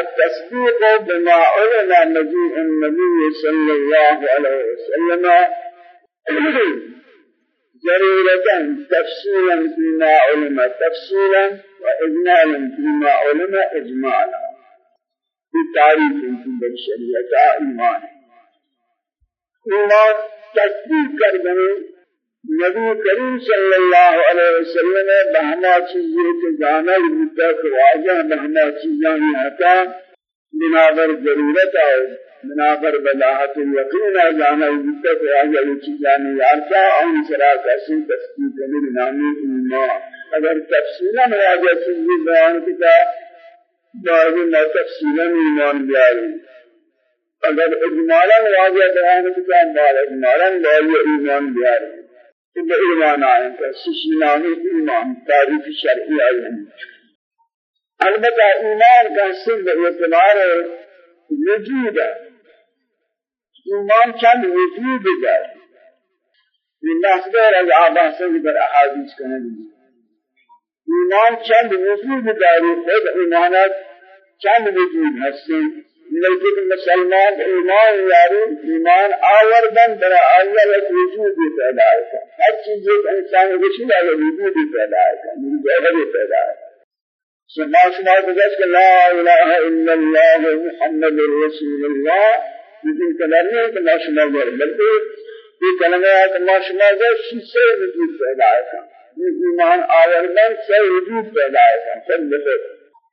التصديق بما علم مجيء النبي صلى الله عليه وسلم ضرورة تفصيلا فيما علم تفصيلا وإجمالا فيما علم إجمالا. في تعريف في الشريعة إيمان. إيمان تصديق کردن نبی کریم صلی اللہ علیہ وسلم بہما چیزیں کے جانا ہوتا کہ واجہ بہما چیزیں ہوتا بنابر ضرورت ہے بنابر بلاحت یقین جانا ہوتا کہ واجہ یہ چیزیں یارتا آن سرا کسی تصدیق کرنے نامی ایمان اگر تفصیلا واجہ چیزیں بیان کتا بعض نہ تفصیلا ایمان بیاری اگر اجمالا واجہ بیان کتا بعض اجمالا واجہ ایمان بیاری إلا إيمان آئیں کا سشنانی ایمان تعریف شرعی آئیں البتہ ایمان کا سن اعتبار وجود ہے ایمان چند وجود ہے یہ نصدر از آباسه در احادیث کنه ایمان چند وجود داری خود ایمانات چند وجود هستند لیکن مسلمان ایمان یاری ایمان آوردن برا آیا یک وجودی پیدا ہے ہر چیز ایک انسان رسول ہے وجودی پیدا میری جگہ پیدا ہے سما شما بجس کہ لا الہ الا اللہ محمد رسول اللہ لیکن کلمہ ہے کہ لا شما غیر بلکہ یہ کلمہ ہے کہ لا شما غیر سے وجود پیدا یہ ایمان آوردن سے وجود پیدا ہے سب لفظ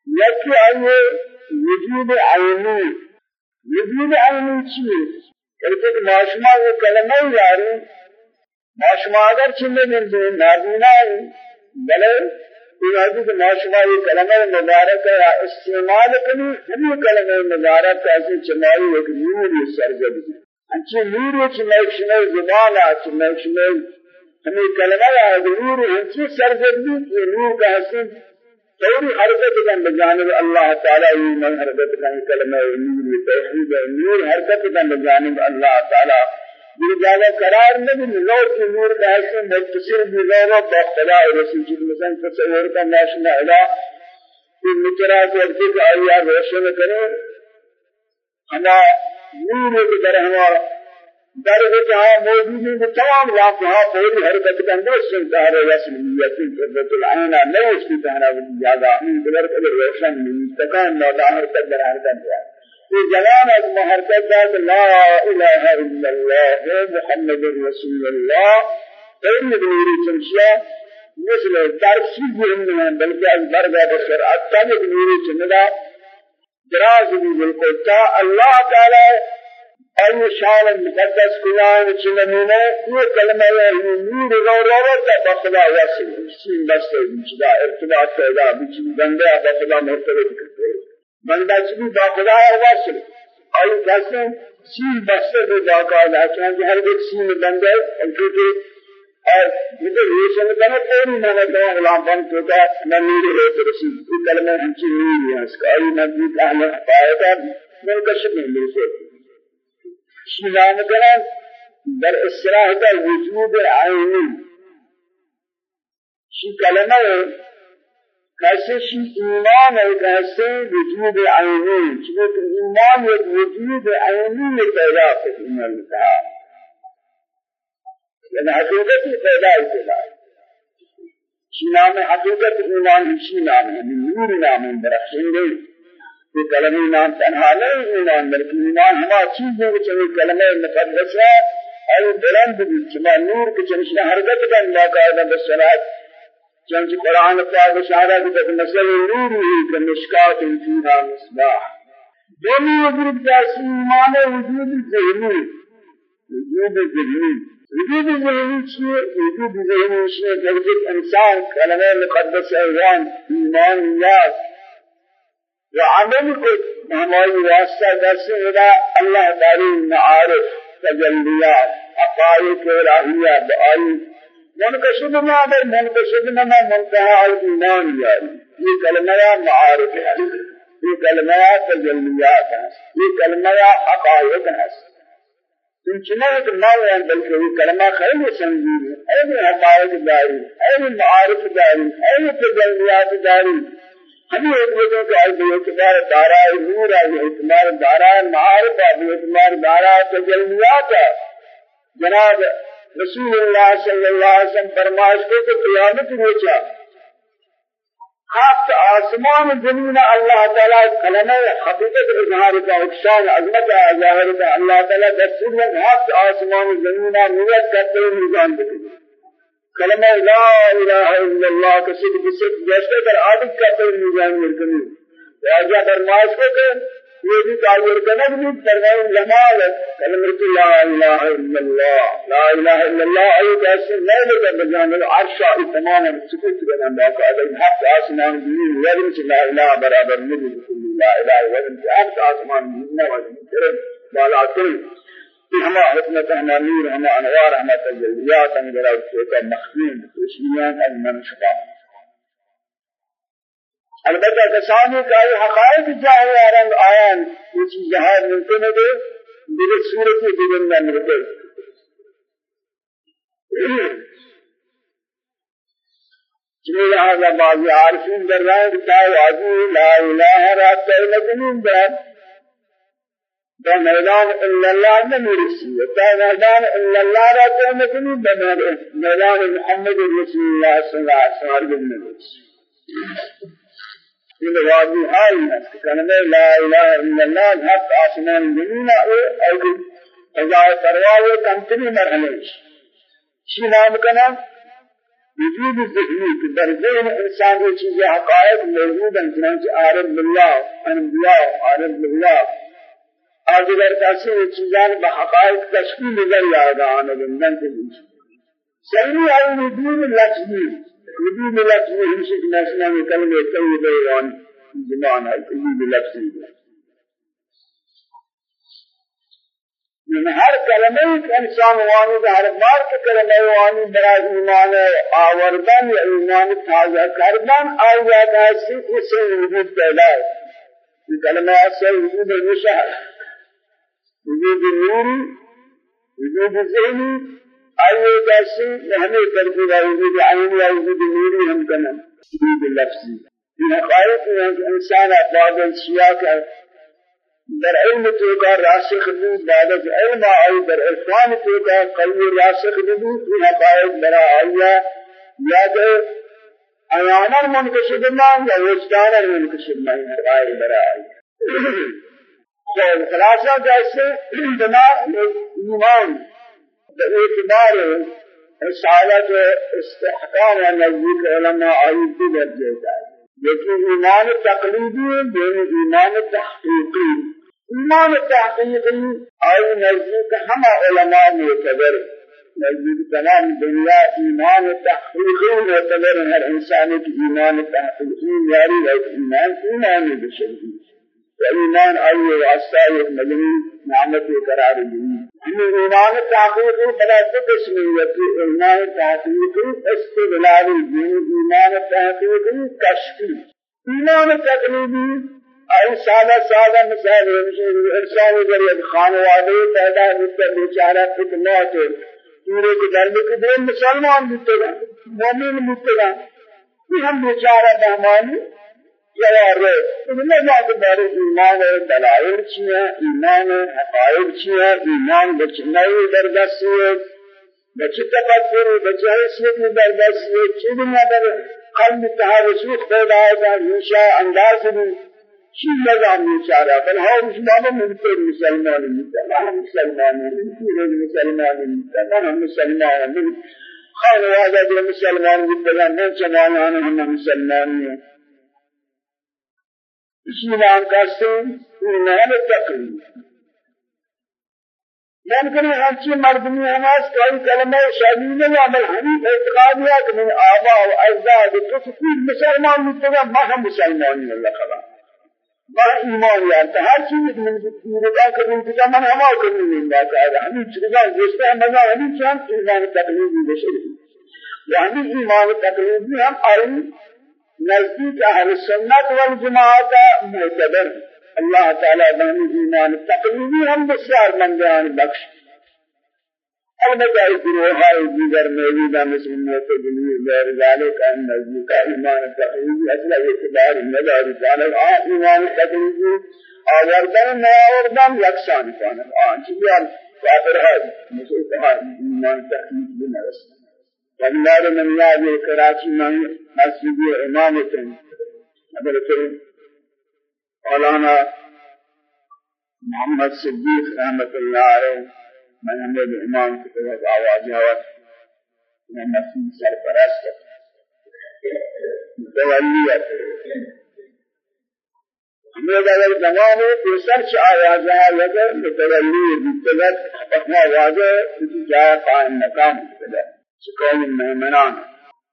یکی آئیے وجود عینی وجود عینی چیه ایک ماشما وہ کلمہ یاری ماشما اگر چنے من دو نابینا بلے یہ ہے کہ ماشما یہ کلمہ مبارک ہے استعمال کنی ہمی کلمہ مبارک ایسے چمائی ایک نور سرزد انچہ نور چمائی شمائی زبان چمائی شمائی ہمیں کلمہ ہے نور انچہ سرزد بھی نور کا حسن فوری حرکت کن بجانب اللہ تعالی. من حرکت کن کلمہ نور توحید نور. حرکت کن بجانب اللہ تعالی. یہ جگہ قرار نہیں نور کی نور کا حسن متصل بھی غیر با خدا رسول جل مثلا تصور کا ناشنا الا کہ کے ارتے کا آیا روشن کرے ہما نور کے در ہمارا در جہاں موجود ہے تمام واقعہ پوری حرکت کا اندر سنتار رسمیت قدرت العین نہیں اس کی طرح زیادہ ان قدر قدر روشن مستقام لا حرکت در حرکت ہے یہ جوان از محرکت ذات لا الہ الا اللہ محمد رسول اللہ پوری نوری چمشیا مثل ترسیب من بلکہ از برگا بشر اتن نوری چمدا دراز بھی بالکل تا اللہ تعالی أي شان المقدس كلام چنمونه یہ کلمہ ہے نور غورت بخدا واسل سین بس جدا ارتباط پیدا بچ بندہ بخدا مرتبط کرتے بندہ چبی بخدا واسل أي کیسے سین بس بھی باقاعدہ چاہے ہر ایک سین بندہ انکے اور مجھے یہ سمجھنا کوئی نہ نہ غلام بن تو کا نور ہے رسول یہ کلمہ ہم چیز نہیں ہے اس کا ای نبی کا ہم پایا من کشف نہیں سے شیلان کنن در اصلاح در وجود عینی. شی کلمه کیسے شی ایمان ہے کیسے وجود عینی. چونکہ ایمان ایک وجود عینی میں پیدا کرنا لکھا یعنی حقیقت پیدا ہوتا ہے نام حقیقت ایمان شی نام؟ ہے نور نام ہے برخشنگی یہ کلمہ ایمان تنہا نہیں ایمان بلکہ ایمان ہما چیز ہے کہ یہ کلمہ مقدس ہے اور بلند بھی چما نور کے چنشنا حرکت کا باقاعدہ بسرات چنچ قرآن پاک اشارہ کی طرف مثل نور ہی کہ مشکات فیہا مصباح. دونی وجود جاسی ایمان وجود ذہنی وجود ذہنی وجود ذہنی چیئے وجود ذہنی چیئے کہ انسان کلمہ مقدس ایوان ایمان یاد وعمل کو ہماری واسطہ درس ہدا اللہ تعالی معارف تجلیات حقائق الہیہ بآئی منکشف ما بر منکشف ما منتہا الایمان یاری یہ کلمہ معارف ہے یہ کلمہ تجلیات ہے یہ کلمہ حقائق ہے چنچنات نو ہیں بلکہ یہ کلمہ خیلی سنجید ہے اے اے معارف داری اے تجلیات داری ہمیں ایک وجہ کہ آج اعتبار دارا نور آج اعتبار دارا معارف آج اعتبار دارا تجلیات جناب رسول اللہ صلی اللہ علیہ وسلم فرمائش کو کہ قیامت روچا ہفت آسمان زمین اللہ تعالی کلمہ حقیقت اظہار کا اقشان عظمت ظاہر کا اللہ تعالی دستور میں ہفت آسمان زمین نیت کرتے ہوئے نظام دیتے کلمہ لا الہ إلا اللہ کا صدق صدق جیسے در عادت کا پر میزان مرکنی راجہ فرمائش کو کہ یہ بھی تعبیر بھی جمال. کلمہ لا الہ إلا اللہ لا الہ إلا اللہ ای کیسے نہیں لگا بجان العرش تمام سکوت باقا ادھر حق آسمان ورم سے لا الہ برابر نبی لا الہ سے حق آسمان زمین وزن بالا کل ہما حکمت ہما نور ہما انوار ہما تجلیات ہم ذرا کا مخزون خوشیان از من شفا. البتہ کسانی کا یہ حقائق جاہے رنگ آیان یہ چیز ممکن ہے دیگر صورت دیگر میں ملتے چنین لہذا بعضی عارفین در رہے ہیں کہ لا الہ رات تہلکنین در دا میدان اللہ نہ مرسی دا میدان اللہ را تو مکنی دا میدان محمد رسول اللہ صلی اللہ علیہ وسلم مرسی یہ واضح حال ہے کلمہ لا الہ إلا اللہ حق آسمان زمین أو فضائے پرواہ کمتنی مرحلے شی نام کنا وجود ذہنی کہ در ذہن إنسان یہ چیزیں حقائق موجود ہیں چنانچہ عارف باللہ انبیاء عارف باللہ آدگر کسی چیزان بحقائق تشکیل نظر یاد آنے بندن کے بیچ سہی آئی وجود لفظی وجود لفظی ہمشی کی نسلہ میں کلمہ طیبہ وان زمان ہے وجود لفظی من ہر کلمہ انسان وانی ہر بار کے کلمہ وانی برا ایمان آوردن یا ایمان تازہ کردن آیا کا صرف اسے وجود پیدا ہے کلمہ سے وجود نشہ وجود نوری وجود ذہنی آئیے جیسے ہمیں کرتے گا وجود عینی یا وجود نوری ہم کنا وجود لفظی یہ حقائق ہے کہ کا در علم تو کا راسخ بھی بعد علم آئی در عرفان تو کا قلب راسخ بھی یہ حقائق برا آیا یا کہ ایانا منکشف مان یا وجدانا منکشف مان حقائق برا خلاصہ جیسے بنا ایمان باعتبار رسالت استحکام و نزدیک علماء آیتی درجے کا لیکن ایمان تقلیدی ہے ایمان تحقیقی ایمان تحقیقی آئی نزدیک ہم علماء معتبر. نزدیک تمام دنیا ایمان تحقیقی معتبر. ہر انسان کی ایمان تحقیقی یاری ہے ایمان ایمان بشری ایمان آئیے واسطہ ایک مدنی نعمت قرار دی ہمیں ایمان تحقیقی بلا دو قسمیت ایمان تحقیقی استدلالی دین ایمان تحقیقی کشفی ایمان تقلیدی آئی سادہ سادہ مثال انسان اگر ایک خانوادے پیدا ہوتا بیچارہ فتنات پورے کے در میں کدھر مسلمان گا مومن گا یہ ہم بیچارہ بہمانی جواره نجات بار ایمان دلائل چیه ایمان حقائق چیه ایمان بچنای در دستیه بچه تفکر بچه حیثیت در دستیه چیز نداره قلب تها رسول خدا آئیتا نیشا انداز بھی چیز نظام نیچارا بل ہاں مسلمان ملتے مسلمان ملتے ہم مسلمان ملتے مسلمان ملتے ہم مسلمان ملتے خانوادہ مسلمان ملتے ہم مسلمان ملتے ایمان کرتے ایمان تقلید ممکن ہے ہنچی مردمی ہماس کوئی کلمہ شامل ہے اعتقاد ہے من آبا و اجداد مسلمان متگا ما ہم مسلمان ہیں اللہ خلا ما ایمان یارتا ہر چیز من رضا کرنے کی من ہما کرنے میں بات ہے ہمیں چیزاں جس سے مزہ ہمیں چاہم ایمان تقلیدی بشری یعنی ایمان تقلیدی ہم آئین نزدیک اہل سنت والجماعت معتبر. اللہ تعالی بہن ایمان تقلیدی ہم بسیار مندیان بخش. البته گروهای دیگر موجودہ مثل معتزلی غیر ذلك ان نزدیک ایمان تقریبی أصلا اعتبار نداری. جانب آن ایمان تقریبی آوردن نیاوردن یکسان کنند آن چیزی کافر ہے مثل کہا ایمان تقریبی نرسل والله من یاد کراچی میں مسجد امامت حضرت مولانا محمد صدیق رحمت اللہ علیہ من ہمیں امام کی طرف آواز آواز میں مسیح سرپرست ہمیں اگر ہے تو سرچ آواز ہے لگے متولی متوت اپنا واضح کسی جائے قائم مقام. متولی چکون المؤمنان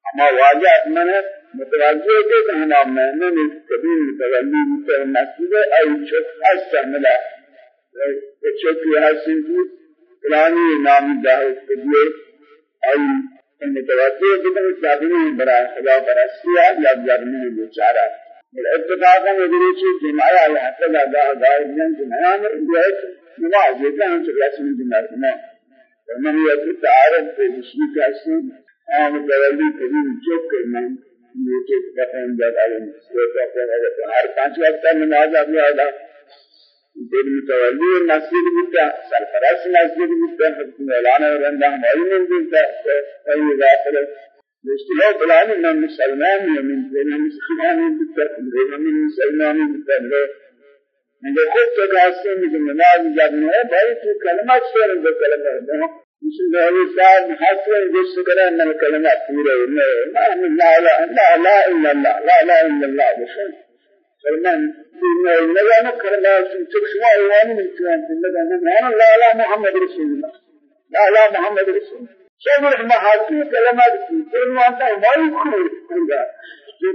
اما واضح من متوجہ ہے کہ ہم مومن کبھی متولی متولی ای چک استعملہ چکی حسن کی فلانی نامی جاہز کبھی ای متوجہ بدن جابنی برا خدا برسیا یا جابنی بیچارہ اتفاقا مدرسي جماعة يحصل هذا غير من جماعة جاءت نماذج كان رسم جماعة ومن يكون تعارف في بشيء كاسم آم دولي كبير جوك من يوجد كفن جاد على مسجد هر پانچ وقت نماز أبي هذا دل متولي مسجد بيتا سرفراز مسجد بيتا حكم اعلان ورنده معين بيتا أي داخل مشكلة بلاني من مسلمان من من مسلمان بيتا من مسلمان بيتا من خود تجاسم من نماز جابنا باي تو كلمات سر ده كلمات هذه صاحب حسن جس كده ان الكلمات پورا لا لا لا لا لا إلا الله. لا لا إلا الله. بس سلمان. لا لا كلمة تكشوا ايوان من كلام الله لا لا محمد رسول الله. لا لا محمد رسول شامل ما حاسي كلمات كل ما انت ما يكون كذا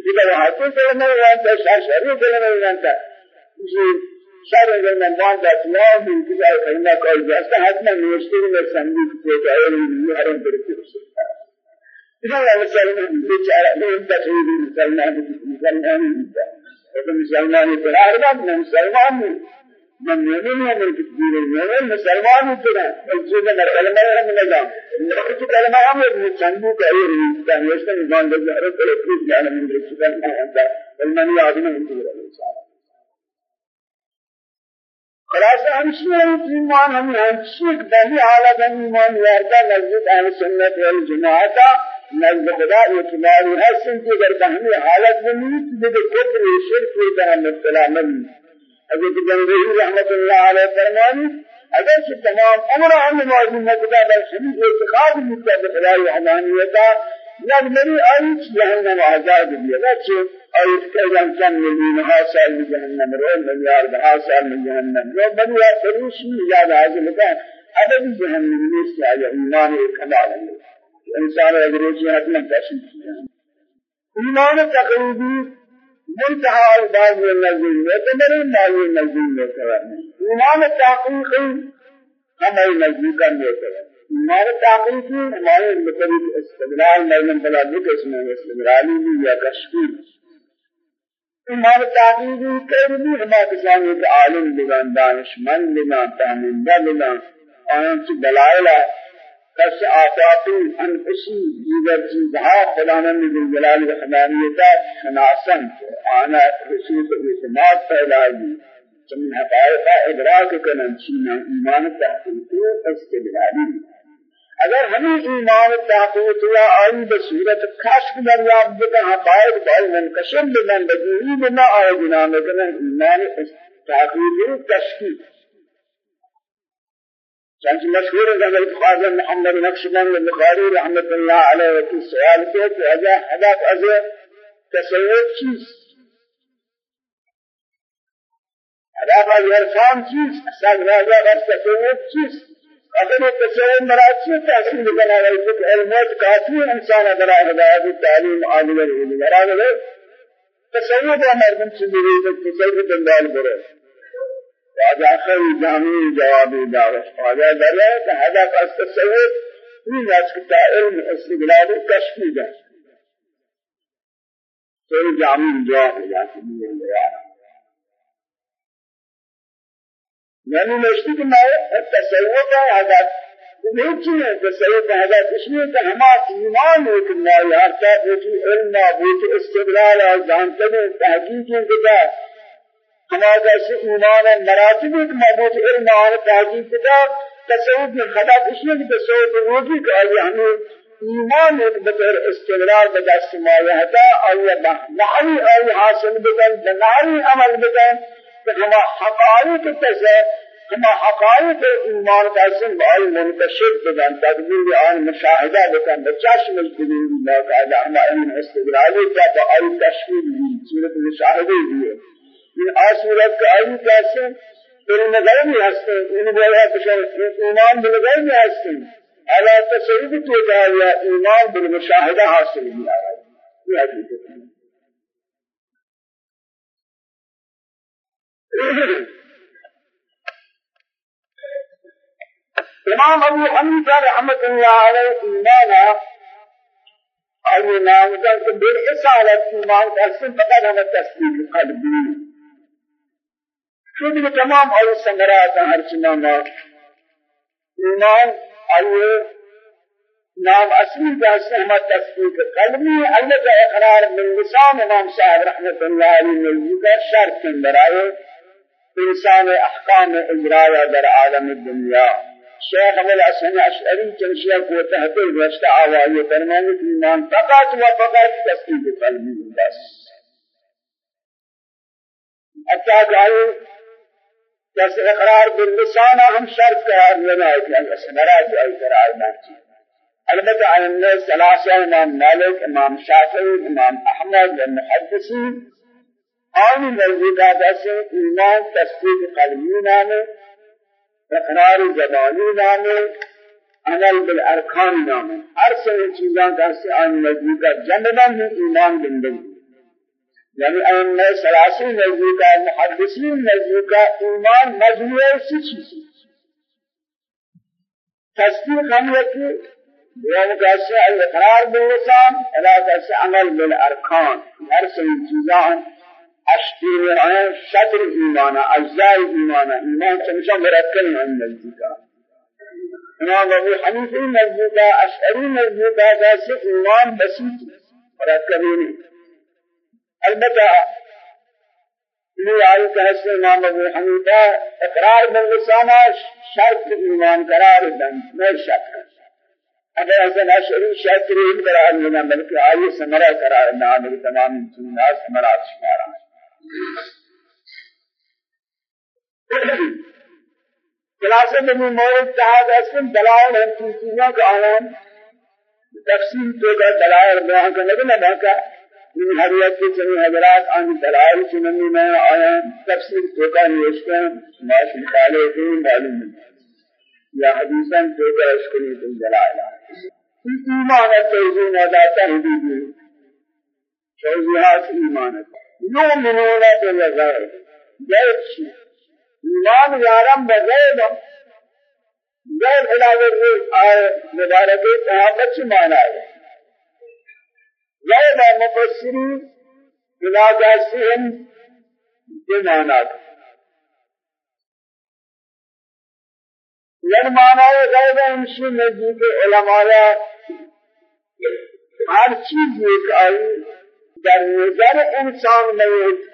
كذا حاسي كلمات وانت شاشري كلمات وانت شر من بان دسنا من كذا كلمة كل جالس حتى نوشتي من سامي كذا أول من يهرم بركة إذا لا مسلمان بيجار من تقريب مسلمان مسلمان هذا مسلمان برارنا من مسلمان من يمين من كثير من مسلمان ترى الجنة كلمة من نظام نقص كلمة من چندو كأير كان يشتغل بان دسنا رسول الله عليه من رسول الله هذا المني عظيم من كبير الإنسان خلاصہ ہمشی ایمان ہم ہمشی بہی حالت ہم ایمان یارتا نزد اہل سنت والجماعت نزد خدا اعتباری حسن کی اگر بہمی حالت بنی تو کفر شرک کی طرح مبتلا نبی حضرت جنگی رحمت اللہ علیہ فرمانی اگر سے تمام أمر ہم موجود نکتا بل شدید اعتقاد مکتا بخدا وحدانیتا نبنی آیت جہنم آزاد بھی ہے اور اس کے جنسان ملین حاصل من جہنم رو ملیار حاصل من جہنم رو بنیا فروش میں زیادہ حاصل ہوتا ہے ابدی جہنم میں سے آیا ایمان کمال ہے إنسان اگر روزی حتما تشن کیا ایمان تقریبی منتہا الباز میں نزل میں تمہرے مالی نزل میں ایمان تحقیقی ہمارے مطلب استدلال میں بلا ذکر میں استدلالی یا کشفی ایمان تعبیری کرنی ہما کسانی کہ عالم بگان دانشمند بگان تحمیل بگان آن چی دلائل کس آفاقی انفسی دیگر چیزها خداوند جل جلال و حدانیتا شناسن آنا رسول اعتماد پیدایی چمن حقائق ادراک کنن چینا ایمان تحقیقی استدلالی اگر ہمیں ایمان تحقیق یا آئی بصورت کشف دریاب بکا حقائق بھائی منکشف بمن بجوری بنا آئے جنام کنن ایمان تحقیق کشفی چانچہ مشہور ہے حضرت خواجہ محمد نقشبند بخاری رحمت اللہ علیہ وسلم سوال کیا کہ اجا ہدف از تصور چیز؟ هدف از عرفان چیز؟ أصلا راجع بر تصور چیز؟ اگر تصور مراجع تحصیل بنا رہے تو علمات کافی إنسان اگر ہدایت تعلیم عالی علم مراد ہے تصور کا مردم سے بھی تصور دنبال کرے واجہ آخر جامع جواب دعوت واجہ در ہے کہ هدف از تصور این است که علم استقلال کشفی ده تو جامع جواب جاتی یعنی نشتی کہ میں تصور کا عادت لیکن تصوف هذا اسمه کہ ہما ایمان ایک لا یارتا بوتی علم بوتی استدلال جانتے ہیں تحقیق کتا ہما جیسے ایمان مراتب علم اور تحقیق کتا تصوف میں خدا اسمه کہ تصوف روزی کا آیا ہمیں ایمان ایک بطور استدلال بدست مایہتا آیا نحوی آیا حاصل بدن بناری عمل بدن کہ ہما حقائق تصوف كما حقائق ایمان کا سن بال منتشر بدن تدبیر آن مشاهده بکن بچاش مجبورین اللہ تعالی ہما ان استدلالی کا با آئی تشکیل دی صورت مشاهده دی این آسورت کا آئی کیسے علم غیبی ہستے ان بولا بشر ایمان بالغیبی ہستے الا تصویر تو یا ایمان بالمشاهده حاصل بھی آ ہے یہ حقیقت ہے إمام أبو حنیفہ رحمت اللہ علیہ ایمانا اور یہ نام کا کہ بالحسالت ایمان کا اصل فقط ہمیں تصدیق قلبی چونکہ تمام اور سمرات ہر چنانا ایمان اور نام اصلی کا ہمیں تصدیق قلبی اللہ کا إقرار من لسان إمام صاحب رحمت اللہ علیہ نے کا شرط کے برائے انسان احکام اجرایا در عالم الدنیا شیخ ابو الحسن اشعری چنشیا کو تحت رشتہ آوائی فرمانے کہ ایمان فقط و فقط تصدیق قلبی بس حتى قالوا جس اقرار باللسان هم شرط قرار لنا کہ اسمرات ای قرار نہ البتہ عن الناس ثلاثة امام مالك امام شافعي امام احمد المحدثين آن موجودات سے ایمان تصدیق قلبی نامه اقرار زبانی نامے عمل بالارکان نامے ہر سے چیزاں کا سے آن کا جنبن میں ایمان زندگی یعنی آن میں سلاسی کا محدثین کا ایمان مجموعہ سی چیز. تصدیق ہم یکی یعنی کیسے اقرار باللسان الا کیسے عمل بالارکان. ہر سے چیزاں اشتیر آن شطر ایمانا اجزاء ایمانا ایمان چمشا مرکل عن نزدیکا إمام أبو حنیفی نزدیکا اشعری نزدیکا جیسے ایمان بسیط مرکبینی البتہ یہ آئی کہ حسن إمام أبو حنیفہ إقرار باللسانہ شرط ایمان قرار دن میں شک اگر حسن اشعری شرط قرار لینا بلکہ آئی سمرہ قرار نام تمام چیزیں سمرہ شمارا ہے خلاصہ میں مورد تحاد اسم دلائل ہم چیزوں کا آیان تفصیل تو کا دلائل بیان کرنے کے نہ کا من حریت کے چنی حضرات آن دلائل چننی میں آیان تفصیل تو کا نوشتے ہیں ماش مقالے کے معلوم یا حدیثاً تو کا کو نہیں دلائل ایمان ہے توزین ادا تحدیدی توزیحات ایمان ہے۔ يؤمنون بالغيب. غيب شيء ایمان یارم بغیب غیب علاوہ آئے مبارک صحابہ کی معنی ہے غیب مفسری بلا جاسم کے معنی ہے یہ معنی ہے غیب ہمشی نزدیک علماء؟ ہر چیز ایک آئی در نظر انسان نیست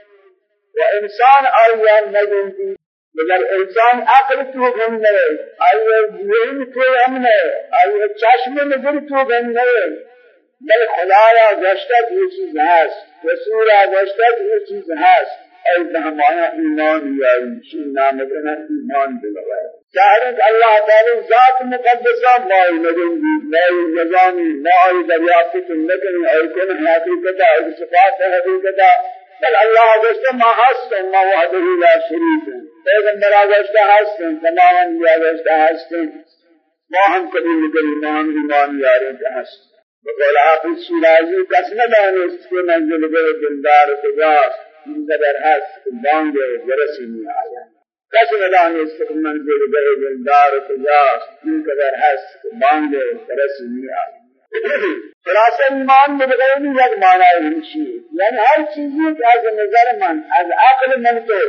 و انسان آیا نیستی. مگر انسان عقل تو هم نہیں آیا ذہن تو هم نہیں آیا چشم نظر تو هم نہیں بل خدایا گشتت یہ چیز هست. رسولا گشتت یہ چیز هست. ای بہمانا ایمان یاری شین نام ایمان بلوائے چاہرک اللہ تعالی ذات مقدسہ مائی نگنگی مائی نظامی مائی دریافت نکنی ای کن حقیقتا ای صفات حقیقتا بل اللہ گشتہ ما حسن ما وحده لا شریک پیغمبر گشتہ حسن تمام انبیاء گشتہ حسن. ما ہم کبھی نگری ما ایمان یاری کا حسن. بقول حافظ شیرازی کس ندانست کے منزل گئے دلدار تجاست این قدر که بانگ جرسی می آید کسی ندانست که منزل به دلدار کجاست این قدر هست که بانگ جرسی می آید خلاصہ ایمان میں بغیر یک معنی ہمشی یعنی ہر چیزی کہ از نظر من از عقل من تو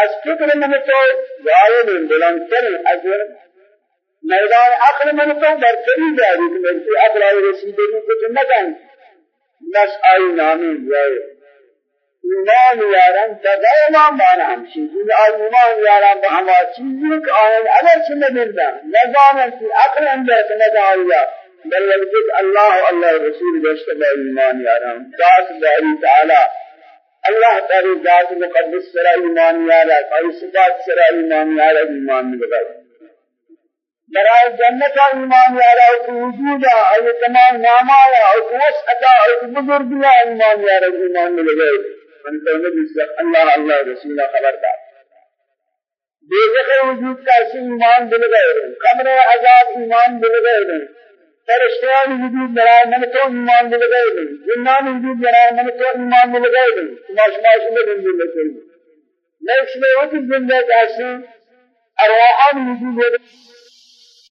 از فکر من تو غالب بلندتر از میدان عقل من تو برتری جاری کہ میری عقل آئی رسیدگی کچھ کہیں نس آئی نامی جائے ایمان یاران تدائما مانا ہمشی جن آئی ایمان یاران بہما چیزیں کہ آئین اگر چنہ ملتا نظاما کی عقل اندر سنگا آئیا بل یلکت اللہ اللہ رسول بشتبہ ایمان یاران. ذات باری تعالی. اللہ تعالی ذات مقدس سرا ایمان یاران. اور صفات سرا ایمان یاران ایمان لگائی برای جنت ایمان یارا أو وجود أو تمام ناما أو وسعت أو بزرگی ایمان یارا ایمان میں نبی صلی اللہ اللہ رسول خبردار بیزق وجود کا ایمان دل گئے قبر عذاب ایمان دل گئے فرشتیان وجود برای من تو ایمان دل گئے جنان وجود برای من تو ایمان دل گئے ماش ماش میں دل گئے نیکس میں وہ زندہ کا ارواحان وجود